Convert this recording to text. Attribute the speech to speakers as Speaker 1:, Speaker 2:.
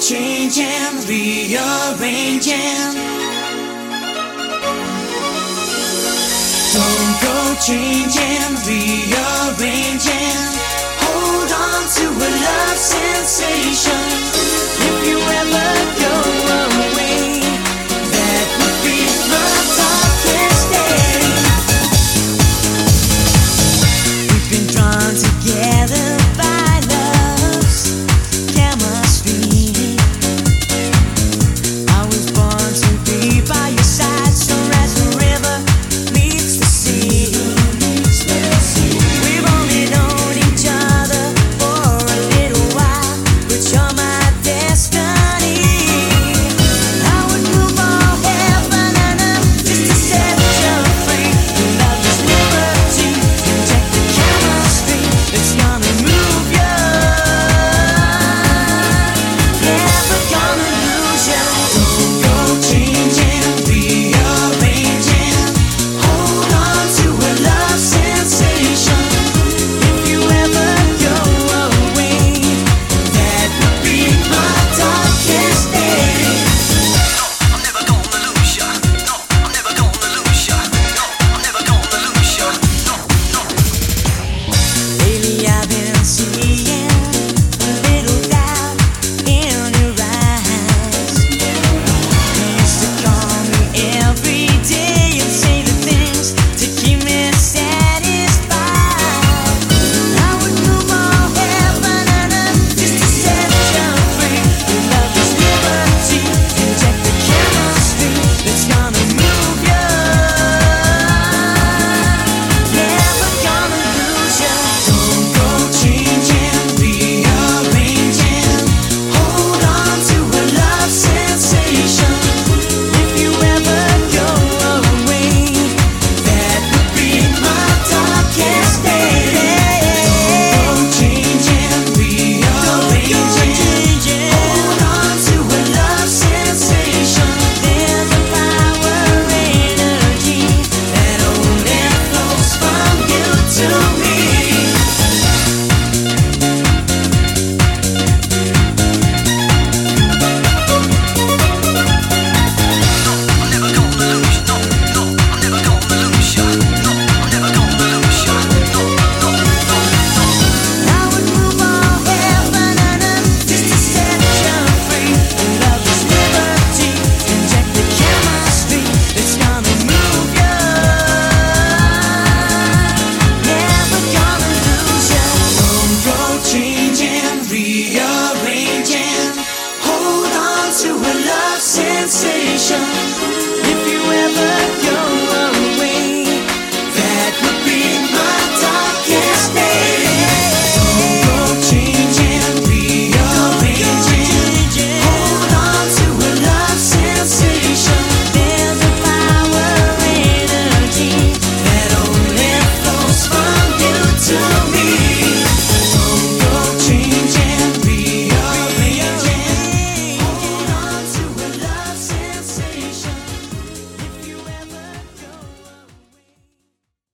Speaker 1: changing, rearranging. Don't go changing, rearranging. Hold on to a love sensation.